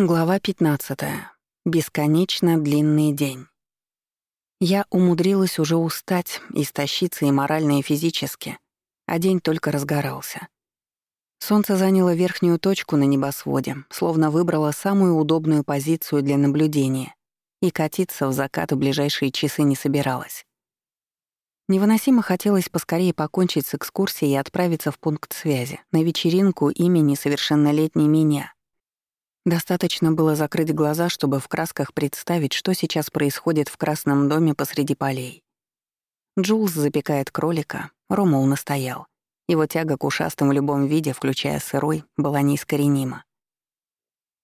Глава 15. Бесконечно длинный день. Я умудрилась уже устать, истощиться и морально, и физически, а день только разгорался. Солнце заняло верхнюю точку на небосводе, словно выбрало самую удобную позицию для наблюдения, и катиться в закат в ближайшие часы не собиралась. Невыносимо хотелось поскорее покончить с экскурсией и отправиться в пункт связи, на вечеринку имени совершеннолетней меня — Достаточно было закрыть глаза, чтобы в красках представить, что сейчас происходит в красном доме посреди полей. Джулс запекает кролика, Ромул настоял. Его тяга к ушастым в любом виде, включая сырой, была неискоренима.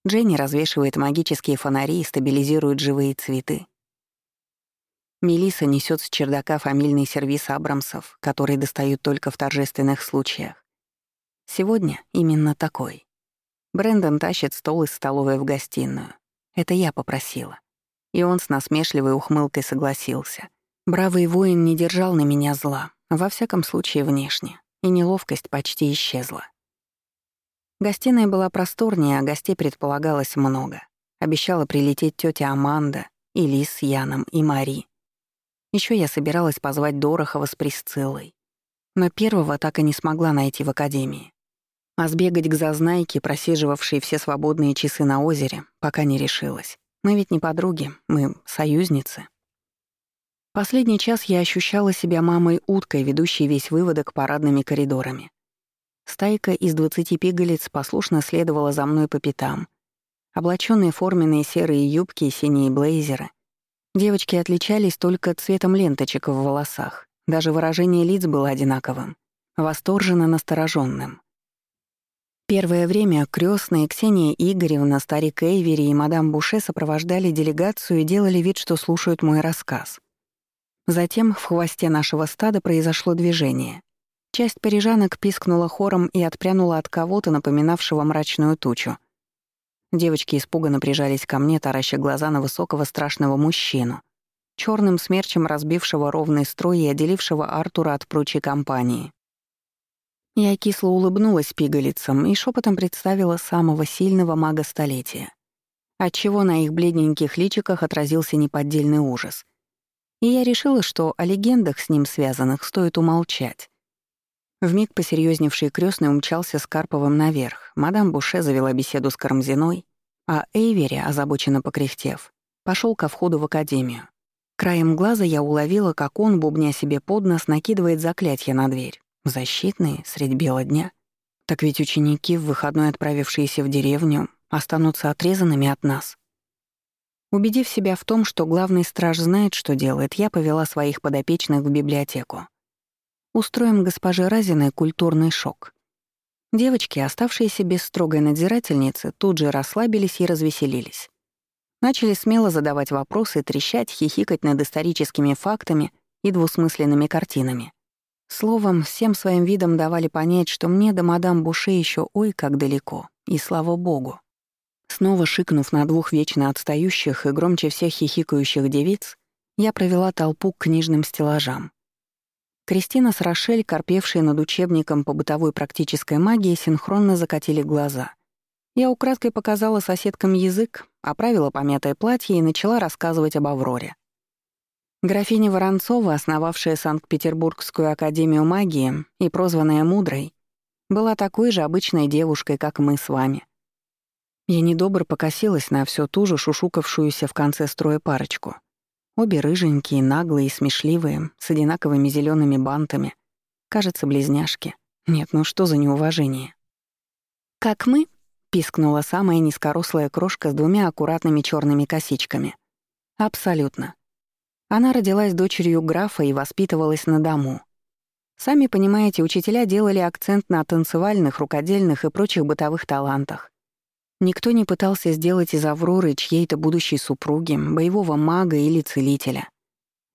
Дженни развешивает магические фонари и стабилизирует живые цветы. Мелиса несет с чердака фамильный сервис Абрамсов, который достают только в торжественных случаях. Сегодня именно такой. Брэндон тащит стол из столовой в гостиную. Это я попросила. И он с насмешливой ухмылкой согласился. Бравый воин не держал на меня зла, во всяком случае внешне, и неловкость почти исчезла. Гостиная была просторнее, а гостей предполагалось много. Обещала прилететь тетя Аманда, и Лис с Яном, и Мари. Еще я собиралась позвать Дорохова с Присциллой. Но первого так и не смогла найти в академии. А сбегать к зазнайке, просиживавшей все свободные часы на озере, пока не решилась. Мы ведь не подруги, мы союзницы. Последний час я ощущала себя мамой-уткой, ведущей весь выводок парадными коридорами. Стайка из двадцати пигалиц послушно следовала за мной по пятам. Облаченные форменные серые юбки и синие блейзеры. Девочки отличались только цветом ленточек в волосах. Даже выражение лиц было одинаковым. Восторженно настороженным. Первое время крестные Ксения Игоревна, старик Эйвери и мадам Буше сопровождали делегацию и делали вид, что слушают мой рассказ. Затем в хвосте нашего стада произошло движение. Часть парижанок пискнула хором и отпрянула от кого-то, напоминавшего мрачную тучу. Девочки испуганно прижались ко мне, тараща глаза на высокого страшного мужчину, черным смерчем разбившего ровный строй и отделившего Артура от прочей компании. Я кисло улыбнулась пигалицам и шепотом представила самого сильного мага столетия, отчего на их бледненьких личиках отразился неподдельный ужас. И я решила, что о легендах с ним связанных стоит умолчать. Вмиг посерьезневший крестный умчался с Карповым наверх, мадам Буше завела беседу с Карамзиной, а Эйвери, озабоченно покряхтев, пошел ко входу в академию. Краем глаза я уловила, как он, бубня себе под нос, накидывает заклятие на дверь. Защитные, средь бела дня. Так ведь ученики, в выходной отправившиеся в деревню, останутся отрезанными от нас. Убедив себя в том, что главный страж знает, что делает, я повела своих подопечных в библиотеку. Устроим госпоже Разиной культурный шок. Девочки, оставшиеся без строгой надзирательницы, тут же расслабились и развеселились. Начали смело задавать вопросы, трещать, хихикать над историческими фактами и двусмысленными картинами. Словом, всем своим видом давали понять, что мне до мадам Буше еще ой как далеко, и слава богу. Снова шикнув на двух вечно отстающих и громче всех хихикающих девиц, я провела толпу к книжным стеллажам. Кристина с Рошель, корпевшие над учебником по бытовой практической магии, синхронно закатили глаза. Я украдкой показала соседкам язык, оправила помятое платье и начала рассказывать об Авроре. Графиня Воронцова, основавшая Санкт-Петербургскую академию магии и прозванная Мудрой, была такой же обычной девушкой, как мы с вами. Я недобро покосилась на всю ту же шушукавшуюся в конце строя парочку. Обе рыженькие, наглые и смешливые, с одинаковыми зелеными бантами. Кажется, близняшки. Нет, ну что за неуважение? «Как мы?» — пискнула самая низкорослая крошка с двумя аккуратными черными косичками. «Абсолютно. Она родилась дочерью графа и воспитывалась на дому. Сами понимаете, учителя делали акцент на танцевальных, рукодельных и прочих бытовых талантах. Никто не пытался сделать из Авроры чьей-то будущей супруги, боевого мага или целителя.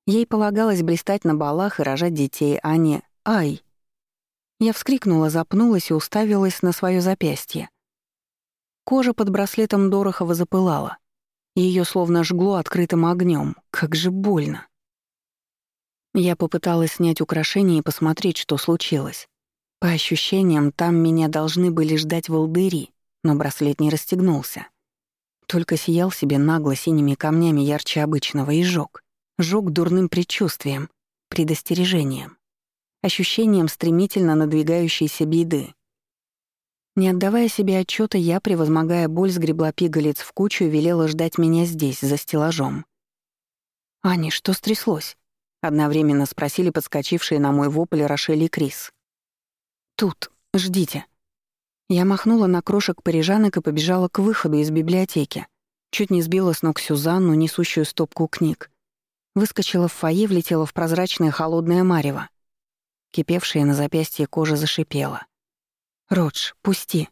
Ей полагалось блистать на балах и рожать детей, а не «Ай!». Я вскрикнула, запнулась и уставилась на свое запястье. Кожа под браслетом Дорохова запылала. Ее словно жгло открытым огнем. Как же больно. Я попыталась снять украшение и посмотреть, что случилось. По ощущениям, там меня должны были ждать волдыри, но браслет не расстегнулся. только сиял себе нагло синими камнями ярче обычного и жёг. Жёг дурным предчувствием, предостережением, ощущением стремительно надвигающейся беды. Не отдавая себе отчета, я, превозмогая боль, сгребла пигалец в кучу и велела ждать меня здесь, за стеллажом. «Ани, что стряслось?» — одновременно спросили подскочившие на мой вопль Рошель и Крис. «Тут, ждите». Я махнула на крошек парижанок и побежала к выходу из библиотеки. Чуть не сбила с ног Сюзанну, несущую стопку книг. Выскочила в фойе, влетела в прозрачное холодное марево. Кипевшая на запястье кожа зашипела. «Родж, пусти!»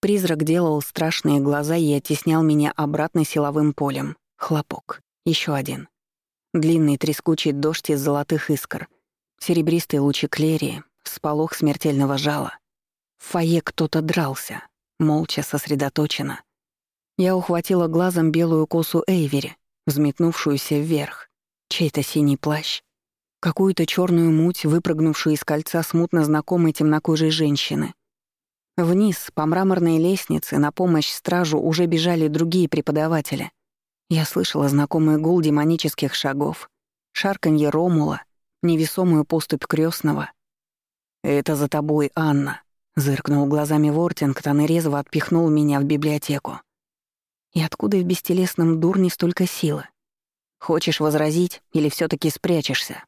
Призрак делал страшные глаза и оттеснял меня обратно силовым полем. Хлопок. Еще один. Длинный трескучий дождь из золотых искр. Серебристые лучи клерии, всполох смертельного жала. В фойе кто-то дрался, молча, сосредоточенно. Я ухватила глазом белую косу Эйвери, взметнувшуюся вверх, чей-то синий плащ, какую-то черную муть, выпрыгнувшую из кольца смутно знакомой темнокожей женщины. Вниз, по мраморной лестнице, на помощь стражу уже бежали другие преподаватели. Я слышала знакомый гул демонических шагов, шарканье Ромула, невесомую поступь крестного. «Это за тобой, Анна», Зыркнул глазами Вортингтон и резво отпихнул меня в библиотеку. И откуда в бестелесном дурне столько силы? Хочешь возразить или все таки спрячешься?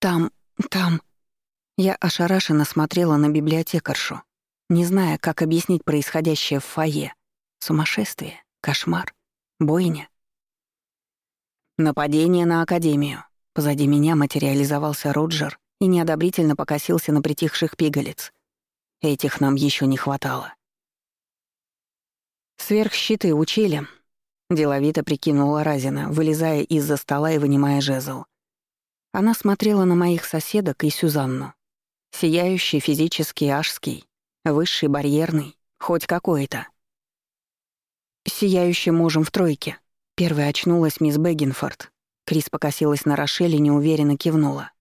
Там, там... Я ошарашенно смотрела на библиотекаршу, не зная, как объяснить происходящее в фойе. Сумасшествие, кошмар, бойня. Нападение на Академию. Позади меня материализовался Роджер и неодобрительно покосился на притихших пигалец — Этих нам еще не хватало. Сверхщиты учили. Деловито прикинула Разина, вылезая из-за стола и вынимая жезл. Она смотрела на моих соседок и Сюзанну. Сияющий физический ашский, высший барьерный, хоть какой-то. «Сияющий можем в тройке», — первой очнулась мисс Бэггинфорд. Крис покосилась на Рошель и неуверенно кивнула.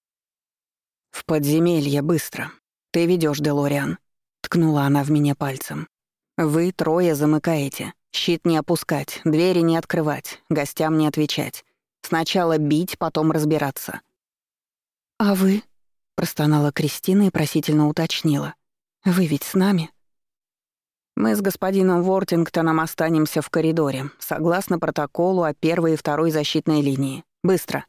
«В подземелье быстро. Ты ведешь, Делориан», Ткнула она в меня пальцем. «Вы трое замыкаете. Щит не опускать, двери не открывать, гостям не отвечать. Сначала бить, потом разбираться». «А вы?» — простонала Кристина и просительно уточнила. «Вы ведь с нами?» «Мы с господином Вортингтоном останемся в коридоре, согласно протоколу о первой и второй защитной линии. Быстро!»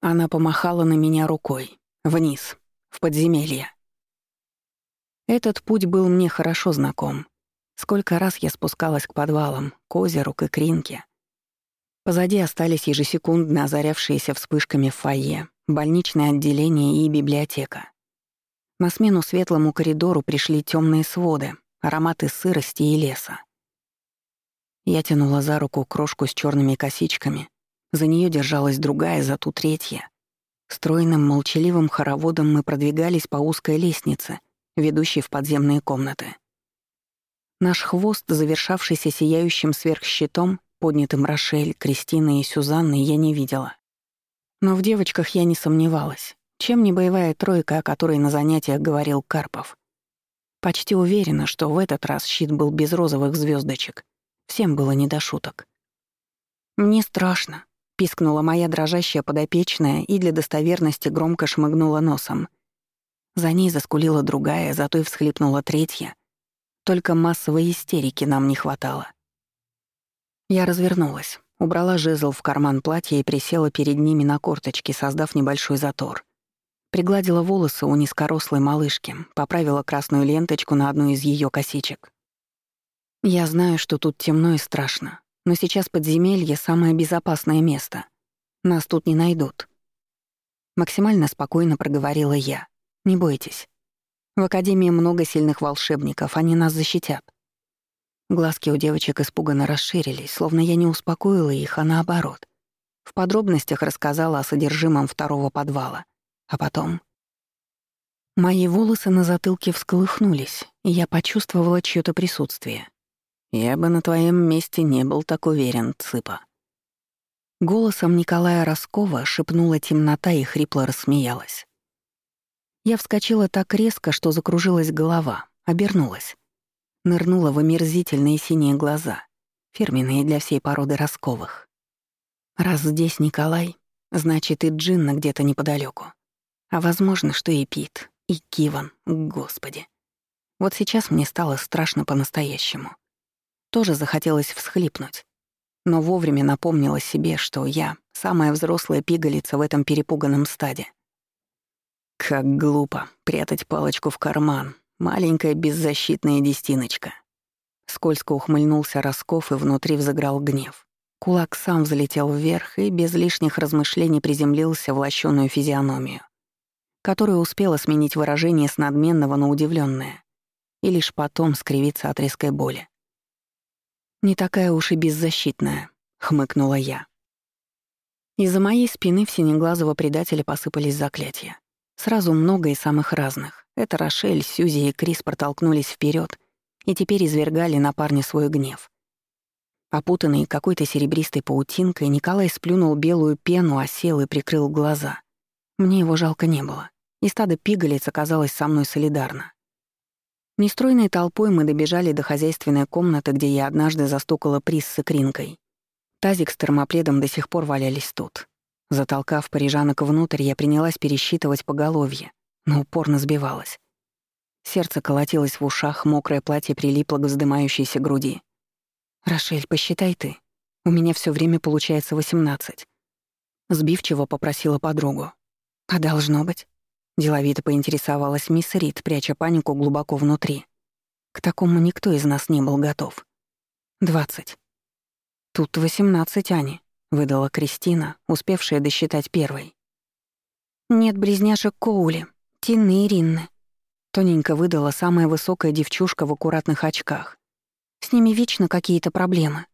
Она помахала на меня рукой. Вниз, в подземелье. Этот путь был мне хорошо знаком. Сколько раз я спускалась к подвалам, к озеру, к икринке. Позади остались ежесекундно озарявшиеся вспышками фойе, больничное отделение и библиотека. На смену светлому коридору пришли темные своды, ароматы сырости и леса. Я тянула за руку крошку с черными косичками, за нее держалась другая, за ту третья. Стройным молчаливым хороводом мы продвигались по узкой лестнице, ведущий в подземные комнаты. Наш хвост, завершавшийся сияющим сверхщитом, поднятым Рошель, Кристиной и Сюзанной, я не видела. Но в девочках я не сомневалась. Чем не боевая тройка, о которой на занятиях говорил Карпов. Почти уверена, что в этот раз щит был без розовых звездочек. Всем было не до шуток. «Мне страшно», — пискнула моя дрожащая подопечная и для достоверности громко шмыгнула носом — за ней заскулила другая, зато и всхлипнула третья. Только массовой истерики нам не хватало. Я развернулась, убрала жезл в карман платья и присела перед ними на корточки, создав небольшой затор. Пригладила волосы у низкорослой малышки, поправила красную ленточку на одну из ее косичек. Я знаю, что тут темно и страшно, но сейчас подземелье — самое безопасное место. Нас тут не найдут. Максимально спокойно проговорила я. Не бойтесь. В Академии много сильных волшебников, они нас защитят. Глазки у девочек испуганно расширились, словно я не успокоила их, а наоборот. В подробностях рассказала о содержимом второго подвала. А потом... Мои волосы на затылке всколыхнулись, и я почувствовала чьё то присутствие. «Я бы на твоем месте не был так уверен, Цыпа». Голосом Николая Роскова шепнула темнота и хрипло рассмеялась. Я вскочила так резко, что закружилась голова, обернулась. Нырнула в омерзительные синие глаза, фирменные для всей породы росковых. Раз здесь Николай, значит и Джинна где-то неподалеку. А возможно, что и Пит, и Киван, господи. Вот сейчас мне стало страшно по-настоящему. Тоже захотелось всхлипнуть. Но вовремя напомнила себе, что я — самая взрослая пигалица в этом перепуганном стаде. Как глупо прятать палочку в карман, маленькая беззащитная дестиночка. Скользко ухмыльнулся Росков и внутри взыграл гнев. Кулак сам взлетел вверх и без лишних размышлений приземлился в лощёную физиономию, которая успела сменить выражение с надменного на удивленное и лишь потом скривиться от резкой боли. «Не такая уж и беззащитная», — хмыкнула я. Из-за моей спины в синеглазого предателя посыпались заклятия. Сразу много и самых разных. Это Рошель, Сьюзи и Крис протолкнулись вперед и теперь извергали на парня свой гнев. Опутанный какой-то серебристой паутинкой, Николай сплюнул белую пену, осел и прикрыл глаза. Мне его жалко не было, и стадо пигалиц оказалось со мной солидарно. Нестройной толпой мы добежали до хозяйственной комнаты, где я однажды застукала приз с икринкой. Тазик с термопледом до сих пор валялись тут. Затолкав парижанок внутрь, я принялась пересчитывать поголовье, но упорно сбивалась. Сердце колотилось в ушах, мокрое платье прилипло к вздымающейся груди. «Рошель, посчитай ты. У меня все время получается восемнадцать». Сбивчиво попросила подругу. «А должно быть?» Деловито поинтересовалась мисс Рид, пряча панику глубоко внутри. К такому никто из нас не был готов. «Двадцать». «Тут восемнадцать, Ани», — выдала Кристина, успевшая досчитать первой. «Нет близняшек Коули, Тины и Ринны», — тоненько выдала самая высокая девчушка в аккуратных очках. «С ними вечно какие-то проблемы».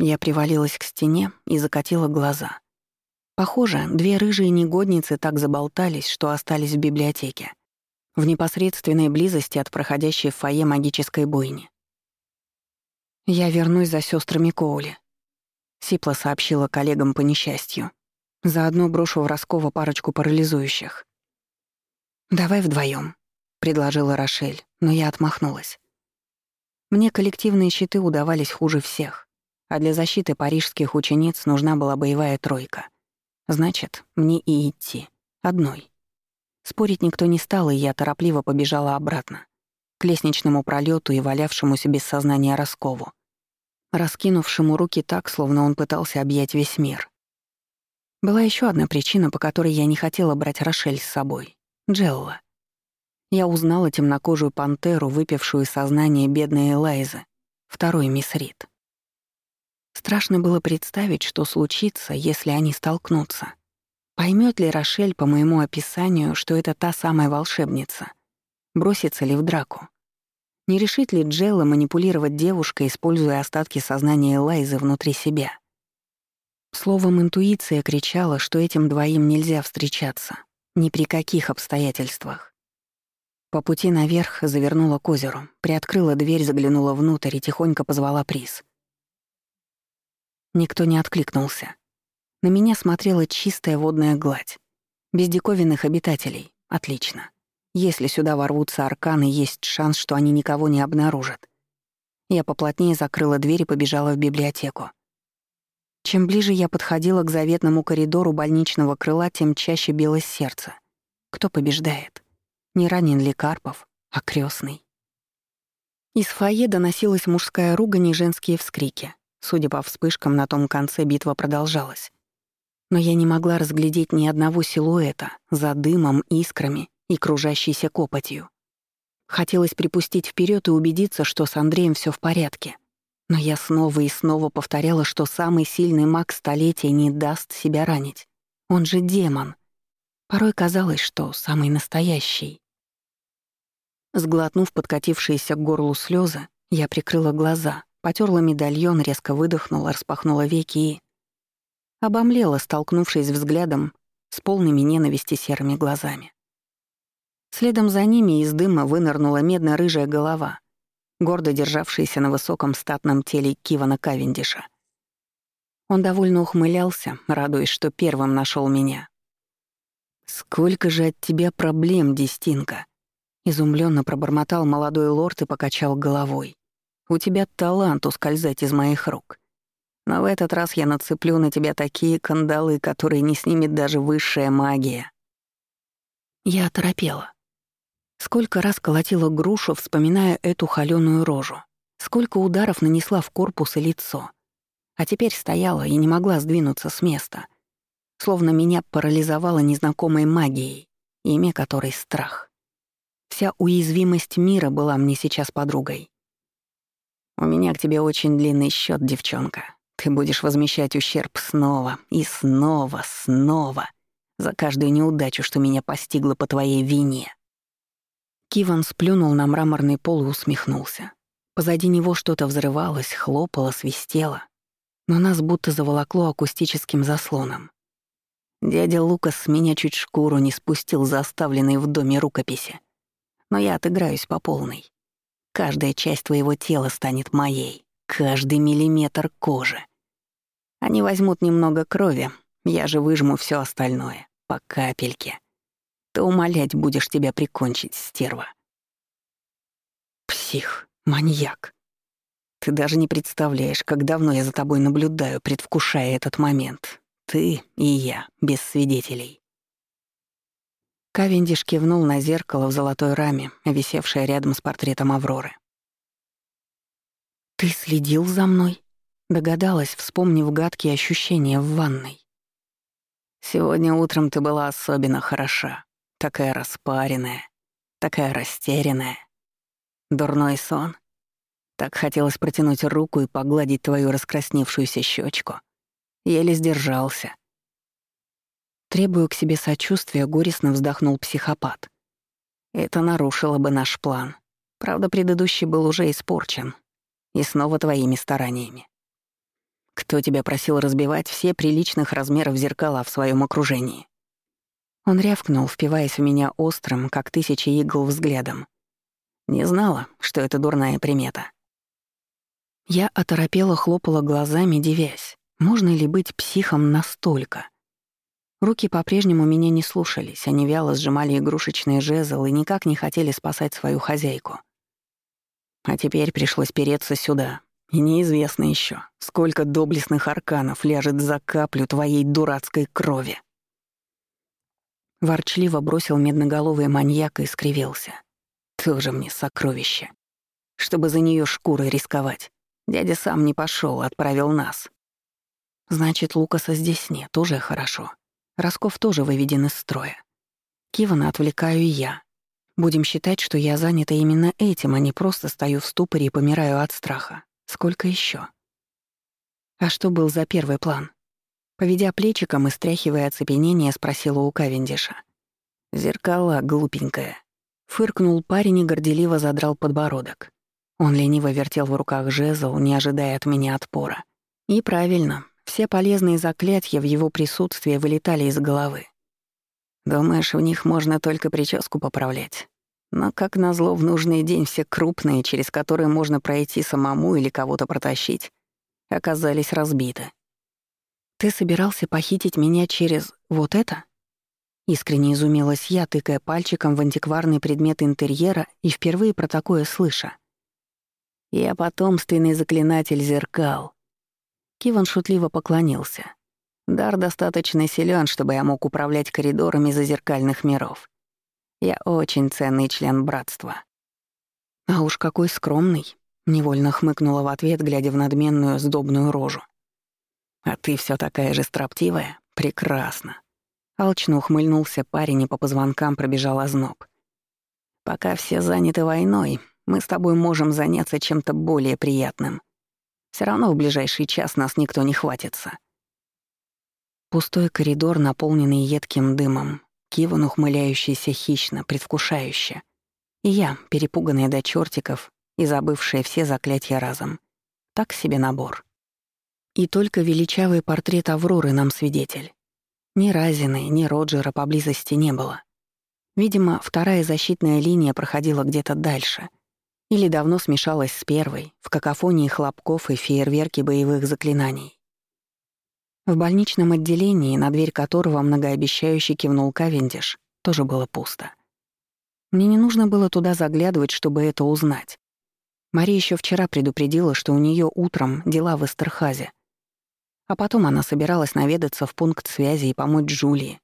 Я привалилась к стене и закатила глаза. Похоже, две рыжие негодницы так заболтались, что остались в библиотеке, в непосредственной близости от проходящей в фойе магической бойни. «Я вернусь за сестрами Коули», — Сипла сообщила коллегам по несчастью. «Заодно брошу в Роскова парочку парализующих». «Давай вдвоем, предложила Рошель, но я отмахнулась. Мне коллективные щиты удавались хуже всех, а для защиты парижских учениц нужна была боевая тройка. Значит, мне и идти. Одной. Спорить никто не стал, и я торопливо побежала обратно. К лестничному пролету и валявшемуся без сознания Роскову. Раскинувшему руки так, словно он пытался объять весь мир. Была еще одна причина, по которой я не хотела брать Рошель с собой. Джелла. Я узнала темнокожую пантеру, выпившую сознание бедной Элайзы, второй мисс Рид. Страшно было представить, что случится, если они столкнутся. Поймет ли Рошель по моему описанию, что это та самая волшебница? Бросится ли в драку? Не решит ли Джелла манипулировать девушкой, используя остатки сознания Лайзы внутри себя? Словом, интуиция кричала, что этим двоим нельзя встречаться. Ни при каких обстоятельствах. По пути наверх завернула к озеру, приоткрыла дверь, заглянула внутрь и тихонько позвала приз. Никто не откликнулся. На меня смотрела чистая водная гладь. Без диковинных обитателей. Отлично. Если сюда ворвутся арканы, есть шанс, что они никого не обнаружат. Я поплотнее закрыла дверь и побежала в библиотеку. Чем ближе я подходила к заветному коридору больничного крыла, тем чаще билось сердце. Кто побеждает? Не ранен ли Карпов, а крестный? Из фойе доносилась мужская ругань и женские вскрики. Судя по вспышкам, на том конце битва продолжалась. Но я не могла разглядеть ни одного силуэта за дымом, искрами и кружащейся копотью. Хотелось припустить вперед и убедиться, что с Андреем все в порядке. Но я снова и снова повторяла, что самый сильный маг столетия не даст себя ранить. Он же демон. Порой казалось, что самый настоящий. Сглотнув подкатившиеся к горлу слезы, я прикрыла глаза, Потерла медальон, резко выдохнула, распахнула веки и... Обомлела, столкнувшись взглядом с полными ненависти серыми глазами. Следом за ними из дыма вынырнула медно-рыжая голова, гордо державшаяся на высоком статном теле Кивана Кавендиша. Он довольно ухмылялся, радуясь, что первым нашел меня. «Сколько же от тебя проблем, Дестинка!» Изумленно пробормотал молодой лорд и покачал головой. «У тебя талант ускользать из моих рук. Но в этот раз я нацеплю на тебя такие кандалы, которые не снимет даже высшая магия». Я оторопела. Сколько раз колотила грушу, вспоминая эту холёную рожу. Сколько ударов нанесла в корпус и лицо. А теперь стояла и не могла сдвинуться с места. Словно меня парализовала незнакомой магией, имя которой — страх. Вся уязвимость мира была мне сейчас подругой. «У меня к тебе очень длинный счет, девчонка. Ты будешь возмещать ущерб снова и снова, снова за каждую неудачу, что меня постигла по твоей вине». Киван сплюнул на мраморный пол и усмехнулся. Позади него что-то взрывалось, хлопало, свистело. Но нас будто заволокло акустическим заслоном. Дядя Лукас с меня чуть шкуру не спустил за оставленные в доме рукописи. Но я отыграюсь по полной. Каждая часть твоего тела станет моей, каждый миллиметр кожи. Они возьмут немного крови, я же выжму все остальное, по капельке. Ты умолять будешь тебя прикончить, стерва. Псих, маньяк. Ты даже не представляешь, как давно я за тобой наблюдаю, предвкушая этот момент. Ты и я, без свидетелей. Кавендиш кивнул на зеркало в золотой раме, висевшее рядом с портретом Авроры. «Ты следил за мной?» — догадалась, вспомнив гадкие ощущения в ванной. «Сегодня утром ты была особенно хороша», Такая распаренная, такая растерянная. Дурной сон. Так хотелось протянуть руку и погладить твою раскрасневшуюся щечку. Еле сдержался. Требую к себе сочувствия, горестно вздохнул психопат. Это нарушило бы наш план. Правда, предыдущий был уже испорчен. И снова твоими стараниями. Кто тебя просил разбивать все приличных размеров зеркала в своем окружении? Он рявкнул, впиваясь в меня острым, как тысячи игл, взглядом. Не знала, что это дурная примета. Я оторопела, хлопала глазами, девясь. Можно ли быть психом настолько? Руки по-прежнему меня не слушались, они вяло сжимали игрушечные жезл и никак не хотели спасать свою хозяйку. А теперь пришлось переться сюда. И неизвестно еще, сколько доблестных арканов ляжет за каплю твоей дурацкой крови. Ворчливо бросил медноголовый маньяк и скривился. Тоже мне сокровище. Чтобы за нее шкурой рисковать. Дядя сам не пошел, отправил нас. Значит, Лукаса здесь нет, уже хорошо. Росков тоже выведен из строя. Кивана отвлекаю я. Будем считать, что я занята именно этим, а не просто стою в ступоре и помираю от страха. Сколько еще? А что был за первый план? Поведя плечиком и стряхивая оцепенение, спросила у Кавендиша. «Зеркала, глупенькая». Фыркнул парень и горделиво задрал подбородок. Он лениво вертел в руках жезл, не ожидая от меня отпора. И правильно, все полезные заклятия в его присутствии вылетали из головы. Думаешь, в них можно только прическу поправлять? Но, как назло, в нужный день все крупные, через которые можно пройти самому или кого-то протащить, оказались разбиты. «Ты собирался похитить меня через вот это?» Искренне изумилась я, тыкая пальчиком в антикварный предмет интерьера и впервые про такое слыша. «Я потомственный заклинатель зеркал». Киван шутливо поклонился. «Дар достаточно силен, чтобы я мог управлять коридорами зазеркальных миров. Я очень ценный член братства». «А уж какой скромный», — невольно хмыкнула в ответ, глядя в надменную сдобную рожу. А ты все такая же строптивая? Прекрасно. Алчно ухмыльнулся парень и по позвонкам пробежал озноб. Пока все заняты войной, мы с тобой можем заняться чем-то более приятным. Все равно в ближайший час нас никто не хватится. Пустой коридор, наполненный едким дымом, Киван, ухмыляющийся хищно, предвкушающе. И я, перепуганная до чертиков и забывшая все заклятия разом. Так себе набор. И только величавый портрет Авроры нам свидетель. Ни Разины, ни Роджера поблизости не было. Видимо, вторая защитная линия проходила где-то дальше. Или давно смешалась с первой, в какофонии хлопков и фейерверке боевых заклинаний. В больничном отделении, на дверь которого многообещающе кивнул Кавендиш, тоже было пусто. Мне не нужно было туда заглядывать, чтобы это узнать. Мария еще вчера предупредила, что у нее утром дела в Эстерхазе. А потом она собиралась наведаться в пункт связи и помочь Джулии.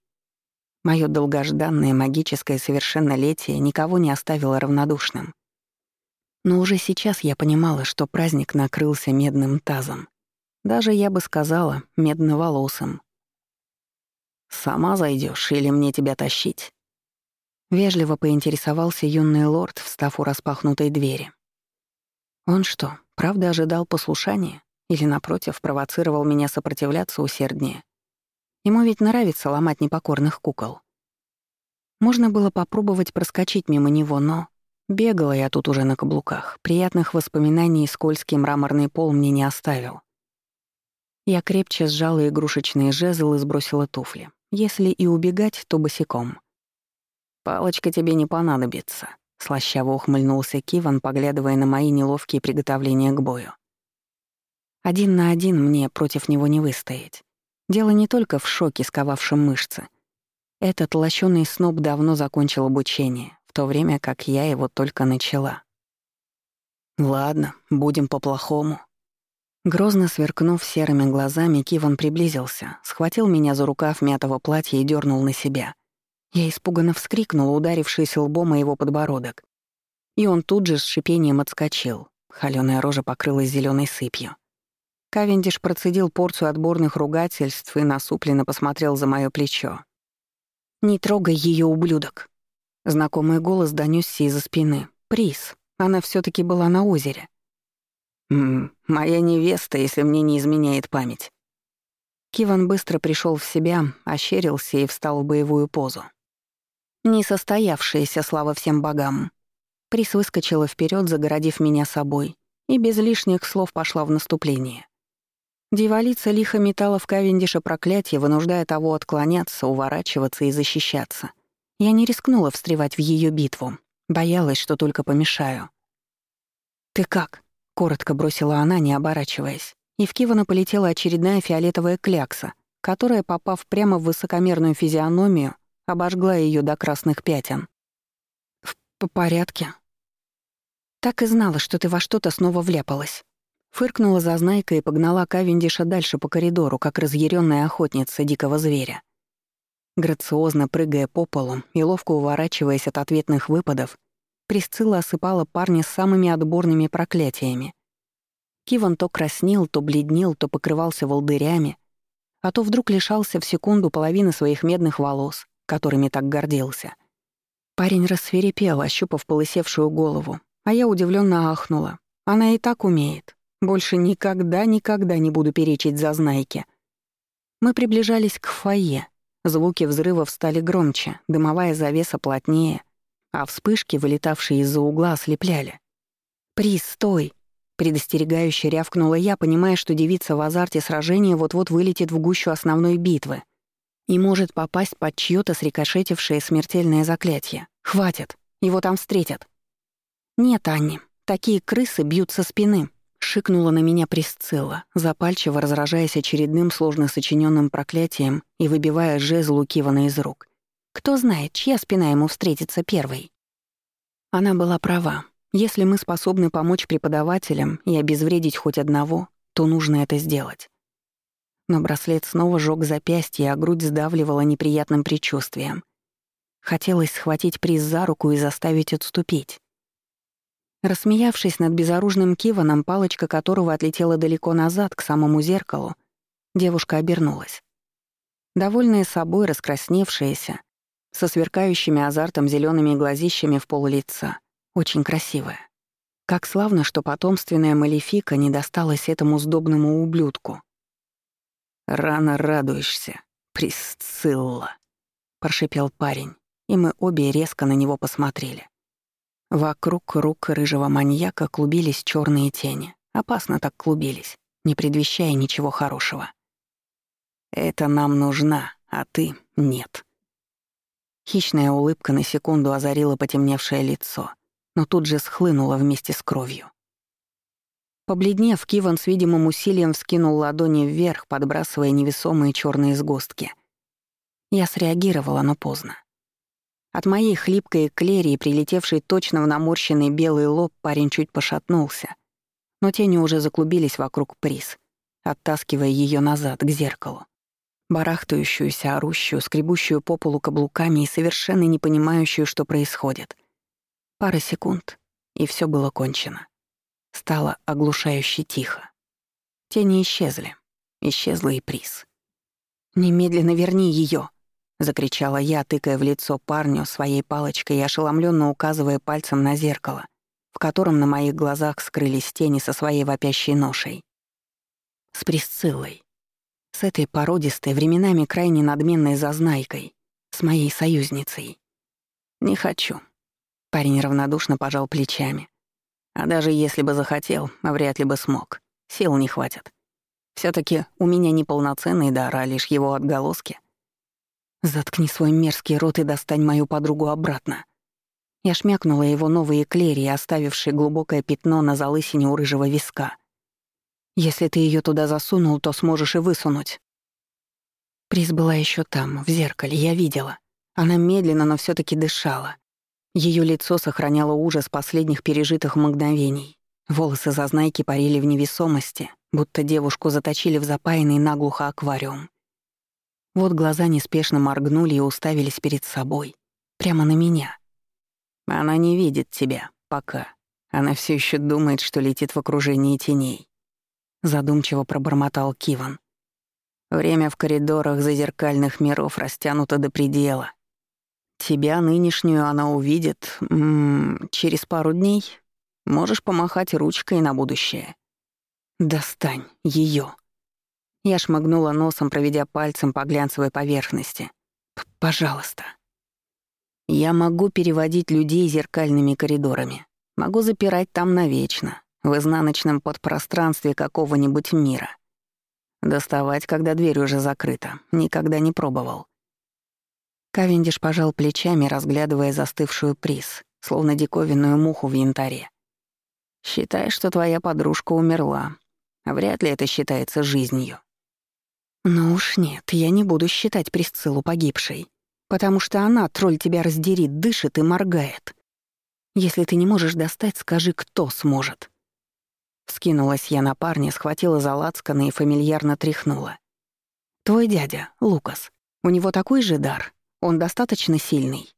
Моё долгожданное магическое совершеннолетие никого не оставило равнодушным. Но уже сейчас я понимала, что праздник накрылся медным тазом. Даже, я бы сказала, медноволосым. «Сама зайдешь или мне тебя тащить?» Вежливо поинтересовался юный лорд, встав у распахнутой двери. Он что, правда ожидал послушания? Или, напротив, провоцировал меня сопротивляться усерднее? Ему ведь нравится ломать непокорных кукол. Можно было попробовать проскочить мимо него, но... Бегала я тут уже на каблуках. Приятных воспоминаний скользкий мраморный пол мне не оставил. Я крепче сжала игрушечный жезл и сбросила туфли. Если и убегать, то босиком. «Палочка тебе не понадобится», — слащаво ухмыльнулся Киван, поглядывая на мои неловкие приготовления к бою. Один на один мне против него не выстоять. Дело не только в шоке, сковавшем мышцы. Этот лощёный сноб давно закончил обучение, в то время как я его только начала. «Ладно, будем по-плохому», Грозно сверкнув серыми глазами, Киван приблизился, схватил меня за рукав мятого платья и дернул на себя. Я испуганно вскрикнула, ударившись лбом о его подбородок. И он тут же с шипением отскочил. Холёная рожа покрылась зеленой сыпью. Кавендиш процедил порцию отборных ругательств и насупленно посмотрел за моё плечо. «Не трогай её, ублюдок!» Знакомый голос донёсся из-за спины. «Приз. Она всё таки была на озере». «Ммм, моя невеста, если мне не изменяет память». Киван быстро пришел в себя, ощерился и встал в боевую позу. Несостоявшаяся слава всем богам. Прис выскочила вперед, загородив меня собой, и без лишних слов пошла в наступление. Дьяволица лихо метала в Кавендиша проклятие, вынуждая того отклоняться, уворачиваться и защищаться. Я не рискнула встревать в ее битву. Боялась, что только помешаю. «Ты как?» Коротко бросила она, не оборачиваясь. И в Кивана полетела очередная фиолетовая клякса, которая, попав прямо в высокомерную физиономию, обожгла ее до красных пятен. «В порядке». «Так и знала, что ты во что-то снова вляпалась». Фыркнула зазнайка и погнала Кавендиша дальше по коридору, как разъяренная охотница дикого зверя. Грациозно прыгая по полу и ловко уворачиваясь от ответных выпадов, Присцилла осыпала парня самыми отборными проклятиями. Киван то краснел, то бледнел, то покрывался волдырями, а то вдруг лишался в секунду половины своих медных волос, которыми так гордился. Парень рассверепел, ощупав полысевшую голову, а я удивленно ахнула. Она и так умеет. Больше никогда-никогда не буду перечить за знайки. Мы приближались к фойе. Звуки взрывов стали громче, дымовая завеса плотнее, а вспышки, вылетавшие из-за угла, ослепляли. «Приз, стой!» — предостерегающе рявкнула я, понимая, что девица в азарте сражения вот-вот вылетит в гущу основной битвы и может попасть под чьё-то срикошетившее смертельное заклятие. «Хватит! Его там встретят!» «Нет, Анни, такие крысы бьют со спины», — шикнула на меня Присцилла, запальчиво разражаясь очередным сложно сочиненным проклятием и выбивая жезл у Кивана из рук. Кто знает, чья спина ему встретится первой. Она была права. Если мы способны помочь преподавателям и обезвредить хоть одного, то нужно это сделать. Но браслет снова жёг запястье, а грудь сдавливала неприятным предчувствием. Хотелось схватить приз за руку и заставить отступить. Рассмеявшись над безоружным Киваном, палочка которого отлетела далеко назад, к самому зеркалу, девушка обернулась. Довольная собой, раскрасневшаяся, со сверкающими азартом зелеными глазищами в пол лица. Очень красивая. Как славно, что потомственная Малефика не досталась этому сдобному ублюдку. «Рано радуешься, Присцилла», — прошипел парень, и мы обе резко на него посмотрели. Вокруг рук рыжего маньяка клубились черные тени. Опасно так клубились, не предвещая ничего хорошего. «Это нам нужна, а ты — нет». Хищная улыбка на секунду озарила потемневшее лицо, но тут же схлынула вместе с кровью. Побледнев, Киван с видимым усилием вскинул ладони вверх, подбрасывая невесомые черные сгустки. Я среагировала, но поздно. От моей хлипкой эклерии, прилетевшей точно в наморщенный белый лоб, парень чуть пошатнулся. Но тени уже заклубились вокруг приз, оттаскивая ее назад, к зеркалу. Барахтающуюся, орущую, скребущую по полу каблуками и совершенно не понимающую, что происходит. Пара секунд, и все было кончено. Стало оглушающе тихо. Тени исчезли. Исчезла и приз. «Немедленно верни ее! Закричала я, тыкая в лицо парню своей палочкой и ошеломленно указывая пальцем на зеркало, в котором на моих глазах скрылись тени со своей вопящей ношей. С Присциллой. С этой породистой, временами крайне надменной зазнайкой. С моей союзницей. «Не хочу». Парень равнодушно пожал плечами. А даже если бы захотел, вряд ли бы смог. Сил не хватит. все таки у меня не полноценный дар, а лишь его отголоски. Заткни свой мерзкий рот и достань мою подругу обратно. Я шмякнула его новые клерии, оставившие глубокое пятно на залысине у рыжего виска. Если ты ее туда засунул, то сможешь и высунуть. Приз была еще там, в зеркале, я видела. Она медленно, но все таки дышала. Ее лицо сохраняло ужас последних пережитых мгновений. Волосы зазнайки парили в невесомости, будто девушку заточили в запаянный наглухо аквариум. Вот глаза неспешно моргнули и уставились перед собой, прямо на меня. Она не видит тебя, пока. Она все еще думает, что летит в окружении теней. Задумчиво пробормотал Киван. Время в коридорах зазеркальных миров растянуто до предела. Тебя нынешнюю она увидит м -м, через пару дней. Можешь помахать ручкой на будущее. Достань ее. Я шмыгнула носом, проведя пальцем по глянцевой поверхности. «Пожалуйста». Я могу переводить людей зеркальными коридорами. Могу запирать там навечно, в изнаночном подпространстве какого-нибудь мира. Доставать, когда дверь уже закрыта, никогда не пробовал. Кавендиш пожал плечами, разглядывая застывшую приз, словно диковинную муху в янтаре. «Считай, что твоя подружка умерла. Вряд ли это считается жизнью». «Ну уж нет, я не буду считать Присциллу погибшей, потому что она, тролль тебя раздерит, дышит и моргает. Если ты не можешь достать, скажи, кто сможет». Скинулась я на парня, схватила за лацканы и фамильярно тряхнула. «Твой дядя, Лукас, у него такой же дар?» Он достаточно сильный.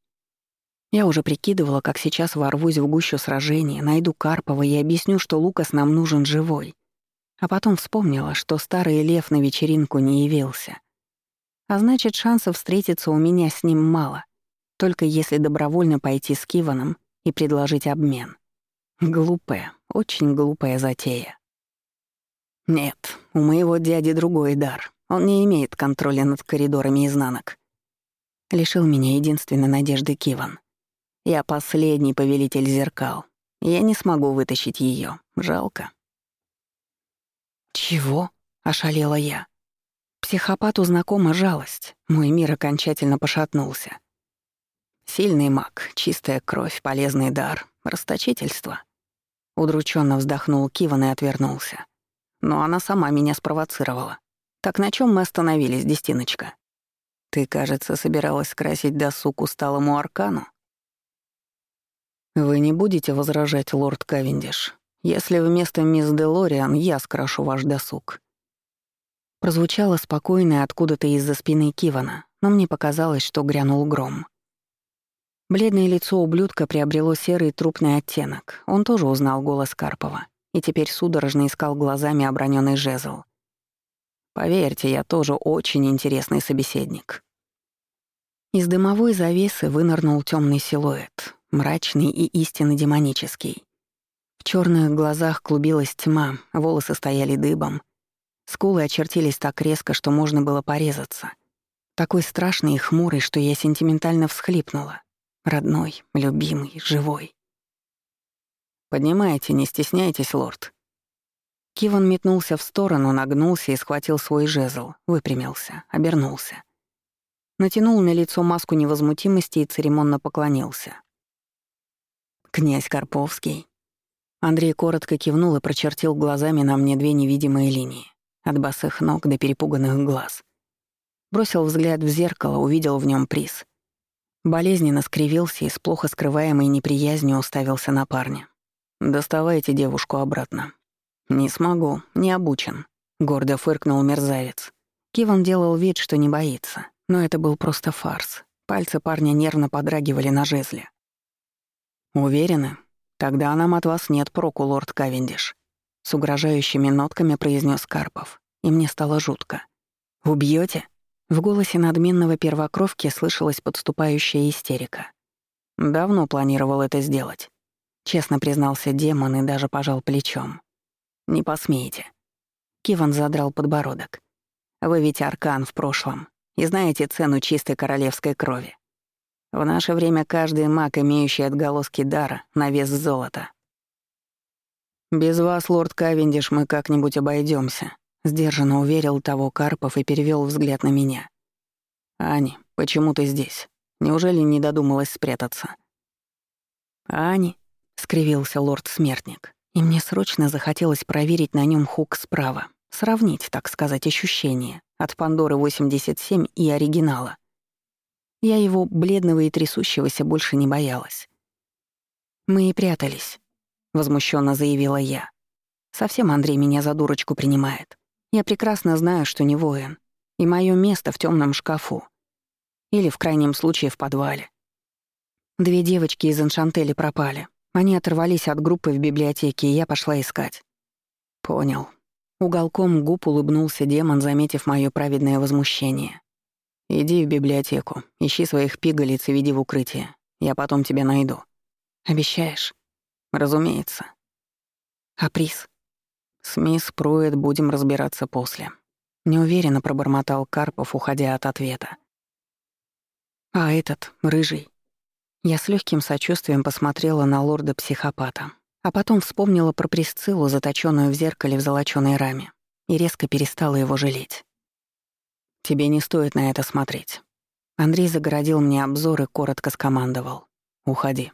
Я уже прикидывала, как сейчас ворвусь в гущу сражения, найду Карпова и объясню, что Лукас нам нужен живой. А потом вспомнила, что старый лев на вечеринку не явился. А значит, шансов встретиться у меня с ним мало, только если добровольно пойти с Киваном и предложить обмен. Глупая, очень глупая затея. Нет, у моего дяди другой дар. Он не имеет контроля над коридорами изнанок. Лишил меня единственной надежды Киван. Я последний повелитель зеркал. Я не смогу вытащить ее. Жалко. «Чего?» — ошалела я. Психопату знакома жалость. Мой мир окончательно пошатнулся. Сильный маг, чистая кровь, полезный дар, расточительство. Удрученно вздохнул Киван и отвернулся. Но она сама меня спровоцировала. Так на чем мы остановились, Дестиночка? Ты, кажется, собиралась красить досуг усталому аркану? Вы не будете возражать, лорд Кавендиш, если вместо мисс Делориан я скрашу ваш досуг? Прозвучало спокойно откуда-то из-за спины Кивана, но мне показалось, что грянул гром. Бледное лицо ублюдка приобрело серый трупный оттенок. Он тоже узнал голос Карпова и теперь судорожно искал глазами оброненный жезл. Поверьте, я тоже очень интересный собеседник. Из дымовой завесы вынырнул темный силуэт, мрачный и истинно демонический. В черных глазах клубилась тьма, волосы стояли дыбом. Скулы очертились так резко, что можно было порезаться. Такой страшный и хмурый, что я сентиментально всхлипнула. Родной, любимый, живой. «Поднимайте, не стесняйтесь, лорд», Киван метнулся в сторону, нагнулся и схватил свой жезл, выпрямился, обернулся. Натянул на лицо маску невозмутимости и церемонно поклонился. «Князь Карповский». Андрей коротко кивнул и прочертил глазами на мне две невидимые линии, от босых ног до перепуганных глаз. Бросил взгляд в зеркало, увидел в нем приз. Болезненно скривился и с плохо скрываемой неприязнью уставился на парня. «Доставайте девушку обратно». «Не смогу, не обучен», — гордо фыркнул мерзавец. Киван делал вид, что не боится, но это был просто фарс. Пальцы парня нервно подрагивали на жезле. «Уверены? Тогда нам от вас нет проку, лорд Кавендиш», — с угрожающими нотками произнес Карпов, и мне стало жутко. «Убьете? В голосе надменного первокровки слышалась подступающая истерика. «Давно планировал это сделать», — честно признался демон и даже пожал плечом. «Не посмеете». Киван задрал подбородок. «Вы ведь аркан в прошлом и знаете цену чистой королевской крови. В наше время каждый маг, имеющий отголоски дара, на вес золота. «Без вас, лорд Кавендиш, мы как-нибудь обойдемся, Сдержанно уверил того Карпов и перевел взгляд на меня. «Ани, почему ты здесь? Неужели не додумалась спрятаться?» «Ани», — скривился лорд-смертник, и мне срочно захотелось проверить на нем хук справа, сравнить, так сказать, ощущения от Пандоры 87 и оригинала. Я его, бледного и трясущегося, больше не боялась. «Мы и прятались», — возмущенно заявила я. «Совсем Андрей меня за дурочку принимает. Я прекрасно знаю, что не воин, и мое место в темном шкафу. Или, в крайнем случае, в подвале. Две девочки из Аншантели пропали. Они оторвались от группы в библиотеке, и я пошла искать. Понял. Уголком губ улыбнулся демон, заметив мое праведное возмущение. «Иди в библиотеку, ищи своих пигалиц и веди в укрытие. Я потом тебя найду». «Обещаешь?» «Разумеется». «А приз?» С мисс Пруэт будем разбираться после. Неуверенно пробормотал Карпов, уходя от ответа. А этот, рыжий. Я с легким сочувствием посмотрела на лорда-психопата, а потом вспомнила про Присциллу, заточенную в зеркале в золочёной раме, и резко перестала его жалеть. «Тебе не стоит на это смотреть». Андрей загородил мне обзор и коротко скомандовал. «Уходи».